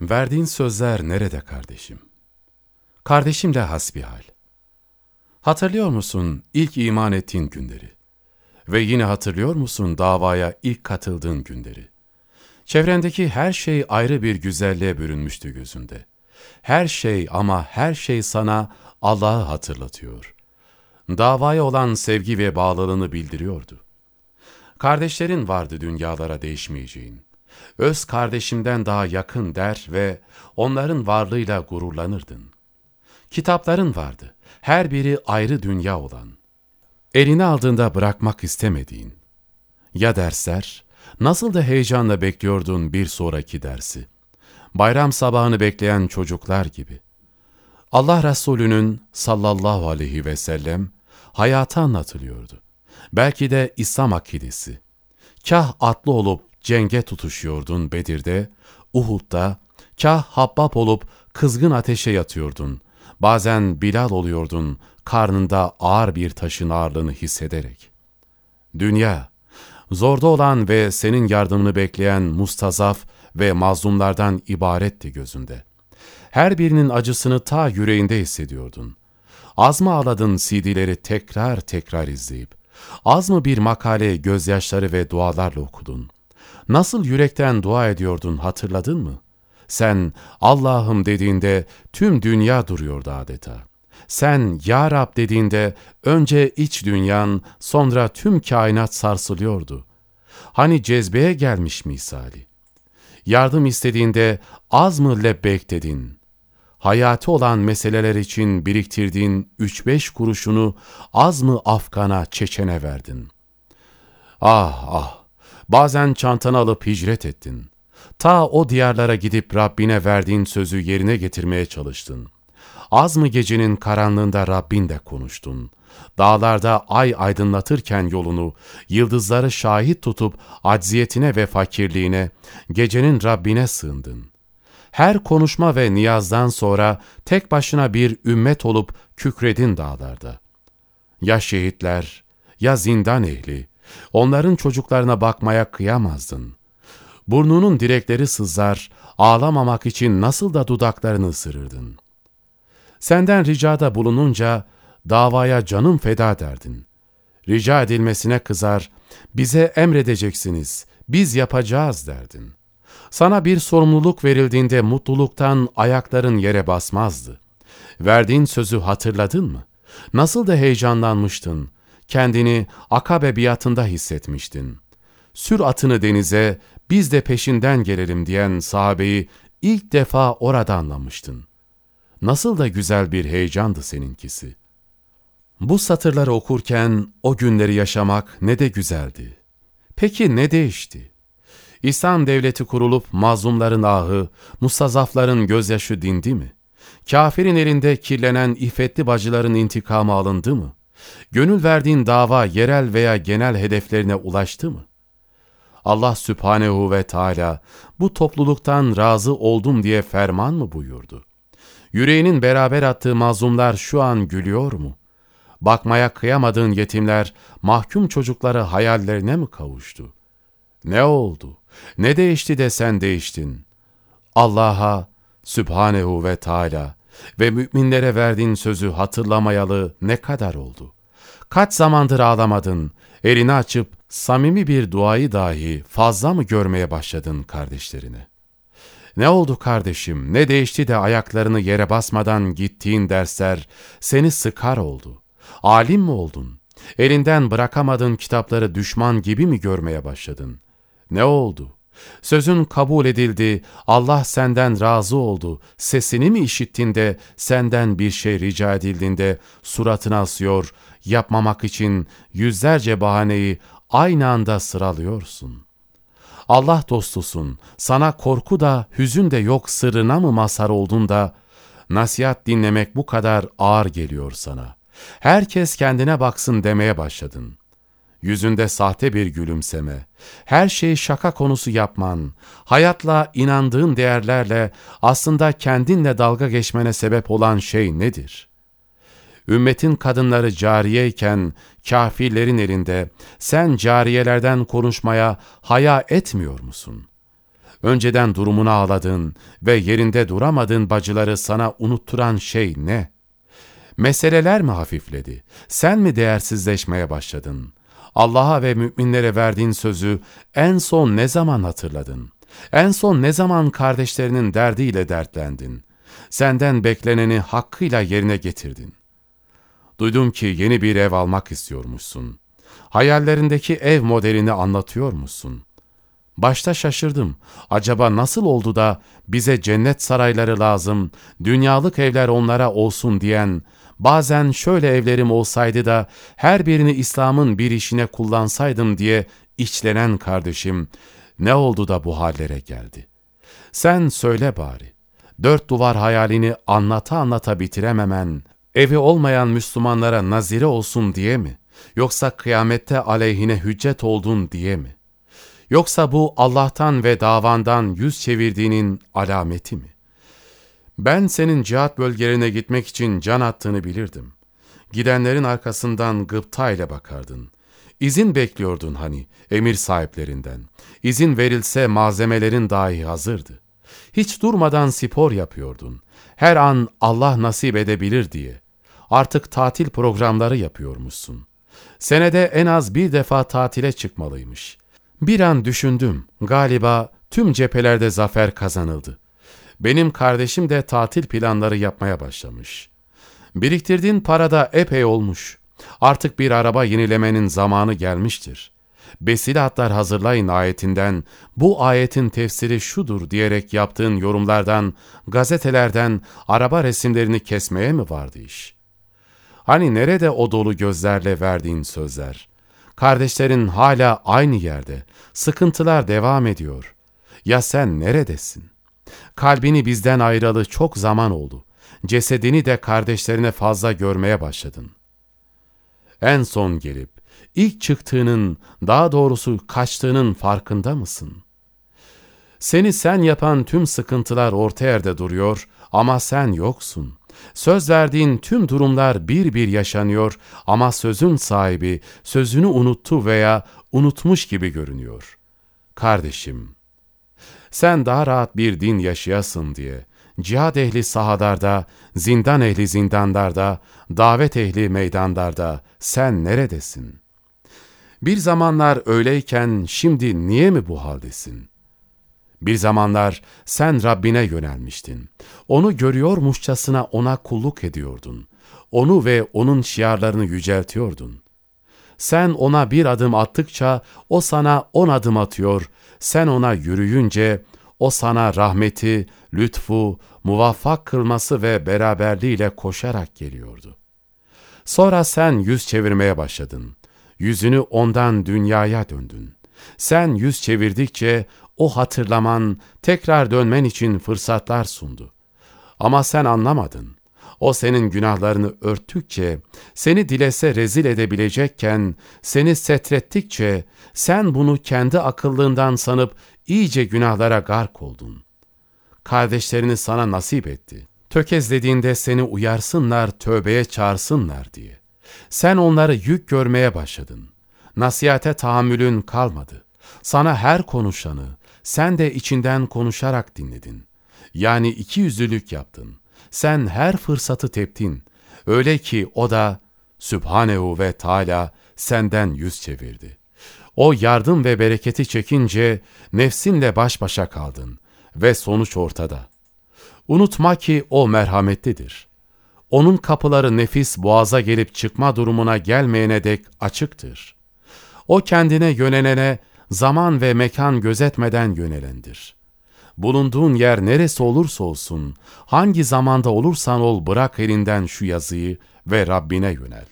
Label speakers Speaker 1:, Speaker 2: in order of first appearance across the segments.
Speaker 1: Verdiğin sözler nerede kardeşim? Kardeşimle hasbihal. Hatırlıyor musun ilk iman ettiğin günleri? Ve yine hatırlıyor musun davaya ilk katıldığın günleri? Çevrendeki her şey ayrı bir güzelliğe bürünmüştü gözünde. Her şey ama her şey sana Allah'ı hatırlatıyor. Davaya olan sevgi ve bağlılığını bildiriyordu. Kardeşlerin vardı dünyalara değişmeyeceğin. Öz kardeşimden daha yakın der ve onların varlığıyla gururlanırdın. Kitapların vardı, her biri ayrı dünya olan. Eline aldığında bırakmak istemediğin. Ya dersler, nasıl da heyecanla bekliyordun bir sonraki dersi. Bayram sabahını bekleyen çocuklar gibi. Allah Resulü'nün sallallahu aleyhi ve sellem hayatı anlatılıyordu. Belki de İslam akidesi. Kah atlı olup cenge tutuşuyordun Bedir'de, Uhud'da, kah habbap olup kızgın ateşe yatıyordun. Bazen Bilal oluyordun, karnında ağır bir taşın ağırlığını hissederek. Dünya, zorda olan ve senin yardımını bekleyen mustazaf ve mazlumlardan ibaretti gözünde. Her birinin acısını ta yüreğinde hissediyordun. Az mı ağladın CD'leri tekrar tekrar izleyip? Az mı bir makale gözyaşları ve dualarla okudun? Nasıl yürekten dua ediyordun hatırladın mı? Sen Allah'ım dediğinde tüm dünya duruyordu adeta. Sen Ya Rab dediğinde önce iç dünyan sonra tüm kainat sarsılıyordu. Hani cezbeye gelmiş misali. Yardım istediğinde az mı lebbek dedin? Hayati olan meseleler için biriktirdiğin üç beş kuruşunu az mı Afgan'a, Çeçen'e verdin? Ah ah! Bazen çantanı alıp hicret ettin. Ta o diyarlara gidip Rabbine verdiğin sözü yerine getirmeye çalıştın. Az mı gecenin karanlığında Rabbinle konuştun? Dağlarda ay aydınlatırken yolunu, yıldızları şahit tutup acziyetine ve fakirliğine, gecenin Rabbine sığındın. Her konuşma ve niyazdan sonra tek başına bir ümmet olup kükredin dağlarda. Ya şehitler, ya zindan ehli, onların çocuklarına bakmaya kıyamazdın. Burnunun direkleri sızar, ağlamamak için nasıl da dudaklarını ısırırdın. Senden ricada bulununca davaya canım feda derdin. Rica edilmesine kızar, bize emredeceksiniz, biz yapacağız derdin. Sana bir sorumluluk verildiğinde mutluluktan ayakların yere basmazdı. Verdiğin sözü hatırladın mı? Nasıl da heyecanlanmıştın, kendini Akabe biatında hissetmiştin. Sür atını denize, biz de peşinden gelelim diyen sahabeyi ilk defa orada anlamıştın. Nasıl da güzel bir heyecandı seninkisi. Bu satırları okurken o günleri yaşamak ne de güzeldi. Peki ne değişti? İslam devleti kurulup mazlumların ahı, mustazafların gözyaşı dindi mi? Kafirin elinde kirlenen iffetli bacıların intikamı alındı mı? Gönül verdiğin dava yerel veya genel hedeflerine ulaştı mı? Allah Sübhanehu ve Teala bu topluluktan razı oldum diye ferman mı buyurdu? Yüreğinin beraber attığı mazlumlar şu an gülüyor mu? Bakmaya kıyamadığın yetimler mahkum çocukları hayallerine mi kavuştu? Ne oldu? Ne değişti de sen değiştin? Allah'a, Sübhanehu ve Teala ve müminlere verdiğin sözü hatırlamayalı ne kadar oldu? Kaç zamandır ağlamadın, elini açıp samimi bir duayı dahi fazla mı görmeye başladın kardeşlerine? Ne oldu kardeşim, ne değişti de ayaklarını yere basmadan gittiğin dersler seni sıkar oldu? Alim mi oldun? Elinden bırakamadığın kitapları düşman gibi mi görmeye başladın? Ne oldu? Sözün kabul edildi, Allah senden razı oldu, sesini mi işittin de senden bir şey rica edildiğinde suratını asıyor, yapmamak için yüzlerce bahaneyi aynı anda sıralıyorsun. Allah dostusun, sana korku da hüzün de yok sırrına mı mazhar oldun da, nasihat dinlemek bu kadar ağır geliyor sana. Herkes kendine baksın demeye başladın. Yüzünde sahte bir gülümseme, her şeyi şaka konusu yapman, hayatla inandığın değerlerle aslında kendinle dalga geçmene sebep olan şey nedir? Ümmetin kadınları cariyeyken kafirlerin elinde sen cariyelerden konuşmaya haya etmiyor musun? önceden durumunu ağladığın ve yerinde duramadığın bacıları sana unutturan şey ne? Meseleler mi hafifledi? Sen mi değersizleşmeye başladın? Allah'a ve müminlere verdiğin sözü en son ne zaman hatırladın? En son ne zaman kardeşlerinin derdiyle dertlendin? Senden bekleneni hakkıyla yerine getirdin. Duydum ki yeni bir ev almak istiyormuşsun. Hayallerindeki ev modelini anlatıyor musun? Başta şaşırdım. Acaba nasıl oldu da bize cennet sarayları lazım, dünyalık evler onlara olsun diyen, bazen şöyle evlerim olsaydı da her birini İslam'ın bir işine kullansaydım diye içlenen kardeşim, ne oldu da bu hallere geldi? Sen söyle bari, dört duvar hayalini anlata anlata bitirememen, evi olmayan Müslümanlara nazire olsun diye mi? Yoksa kıyamette aleyhine hüccet oldun diye mi? Yoksa bu Allah'tan ve davandan yüz çevirdiğinin alameti mi? Ben senin cihat bölgelerine gitmek için can attığını bilirdim. Gidenlerin arkasından gıpta ile bakardın. İzin bekliyordun hani emir sahiplerinden. İzin verilse malzemelerin dahi hazırdı. Hiç durmadan spor yapıyordun. Her an Allah nasip edebilir diye. Artık tatil programları yapıyormuşsun. Senede en az bir defa tatile çıkmalıymış. Bir an düşündüm, galiba tüm cephelerde zafer kazanıldı. Benim kardeşim de tatil planları yapmaya başlamış. Biriktirdiğin para da epey olmuş. Artık bir araba yenilemenin zamanı gelmiştir. Besilatlar hazırlayın ayetinden, bu ayetin tefsiri şudur diyerek yaptığın yorumlardan, gazetelerden araba resimlerini kesmeye mi vardı iş? Hani nerede o dolu gözlerle verdiğin sözler? Kardeşlerin hala aynı yerde, sıkıntılar devam ediyor. Ya sen neredesin? Kalbini bizden ayrılı çok zaman oldu. Cesedini de kardeşlerine fazla görmeye başladın. En son gelip, ilk çıktığının, daha doğrusu kaçtığının farkında mısın? Seni sen yapan tüm sıkıntılar orta yerde duruyor ama sen yoksun. Söz verdiğin tüm durumlar bir bir yaşanıyor ama sözün sahibi sözünü unuttu veya unutmuş gibi görünüyor. Kardeşim, sen daha rahat bir din yaşayasın diye, cihad ehli sahadarda, zindan ehli zindanlarda, davet ehli meydanlarda sen neredesin? Bir zamanlar öyleyken şimdi niye mi bu haldesin? Bir zamanlar sen Rabbine yönelmiştin. Onu görüyormuşçasına ona kulluk ediyordun. Onu ve onun şiarlarını yüceltiyordun. Sen ona bir adım attıkça o sana on adım atıyor, sen ona yürüyünce o sana rahmeti, lütfu, muvaffak kılması ve beraberliğiyle koşarak geliyordu. Sonra sen yüz çevirmeye başladın. Yüzünü ondan dünyaya döndün. Sen yüz çevirdikçe o hatırlaman, tekrar dönmen için fırsatlar sundu. Ama sen anlamadın. O senin günahlarını örttükçe, seni dilese rezil edebilecekken, seni setrettikçe, sen bunu kendi akıllığından sanıp iyice günahlara gark oldun. Kardeşlerini sana nasip etti. Tökezlediğinde seni uyarsınlar, tövbeye çağırsınlar diye. Sen onları yük görmeye başladın. Nasihate tahammülün kalmadı. Sana her konuşanı, sen de içinden konuşarak dinledin. Yani iki yüzlülük yaptın. Sen her fırsatı teptin. Öyle ki o da Sübhanehu ve Teala senden yüz çevirdi. O yardım ve bereketi çekince nefsinle baş başa kaldın ve sonuç ortada. Unutma ki o merhametlidir. Onun kapıları nefis boğaza gelip çıkma durumuna gelmeyene dek açıktır. O kendine yönelene zaman ve mekan gözetmeden yönelendir. Bulunduğun yer neresi olursa olsun, hangi zamanda olursan ol bırak elinden şu yazıyı ve Rabbine yönel.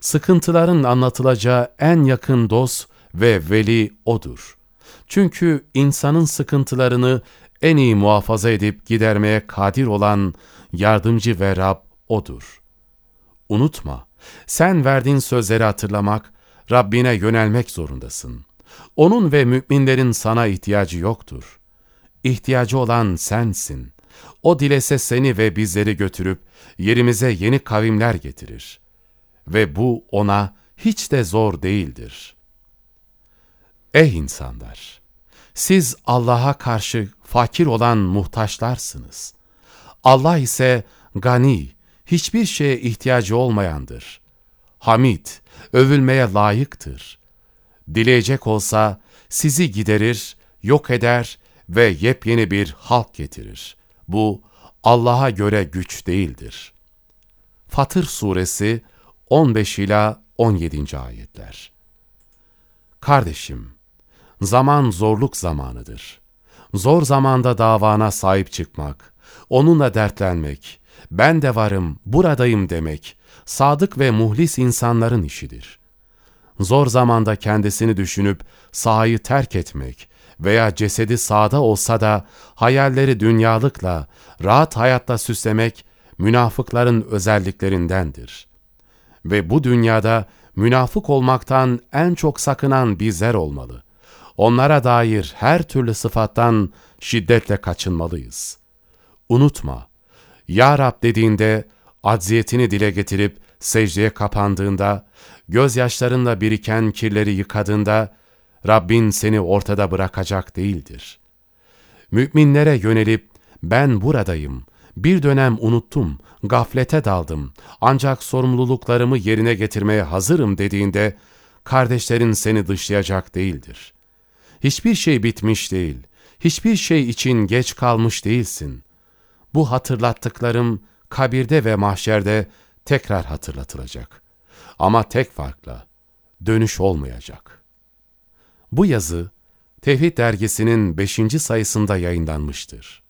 Speaker 1: Sıkıntıların anlatılacağı en yakın dost ve veli O'dur. Çünkü insanın sıkıntılarını en iyi muhafaza edip gidermeye kadir olan yardımcı ve Rab O'dur. Unutma, sen verdiğin sözleri hatırlamak, Rabbine yönelmek zorundasın. Onun ve müminlerin sana ihtiyacı yoktur. İhtiyacı olan sensin. O dilese seni ve bizleri götürüp yerimize yeni kavimler getirir. Ve bu ona hiç de zor değildir. Ey insanlar! Siz Allah'a karşı fakir olan muhtaçlarsınız. Allah ise gani, hiçbir şeye ihtiyacı olmayandır. Hamid, övülmeye layıktır. Dileyecek olsa sizi giderir, yok eder ve yepyeni bir halk getirir. Bu Allah'a göre güç değildir. Fatır Suresi 15 ila 17. ayetler. Kardeşim, zaman zorluk zamanıdır. Zor zamanda davana sahip çıkmak, onunla dertlenmek, ben de varım, buradayım demek, sadık ve muhlis insanların işidir. Zor zamanda kendisini düşünüp sahayı terk etmek veya cesedi sağda olsa da hayalleri dünyalıkla, rahat hayatla süslemek münafıkların özelliklerindendir. Ve bu dünyada münafık olmaktan en çok sakınan bizler olmalı. Onlara dair her türlü sıfattan şiddetle kaçınmalıyız. Unutma, Ya Rab dediğinde, acziyetini dile getirip secdeye kapandığında, gözyaşlarınla biriken kirleri yıkadığında, Rabbin seni ortada bırakacak değildir. Müminlere yönelip, ben buradayım, bir dönem unuttum, gaflete daldım, ancak sorumluluklarımı yerine getirmeye hazırım dediğinde, kardeşlerin seni dışlayacak değildir. Hiçbir şey bitmiş değil, hiçbir şey için geç kalmış değilsin. Bu hatırlattıklarım kabirde ve mahşerde tekrar hatırlatılacak. Ama tek farkla dönüş olmayacak. Bu yazı Tevhid dergisinin 5. sayısında yayınlanmıştır.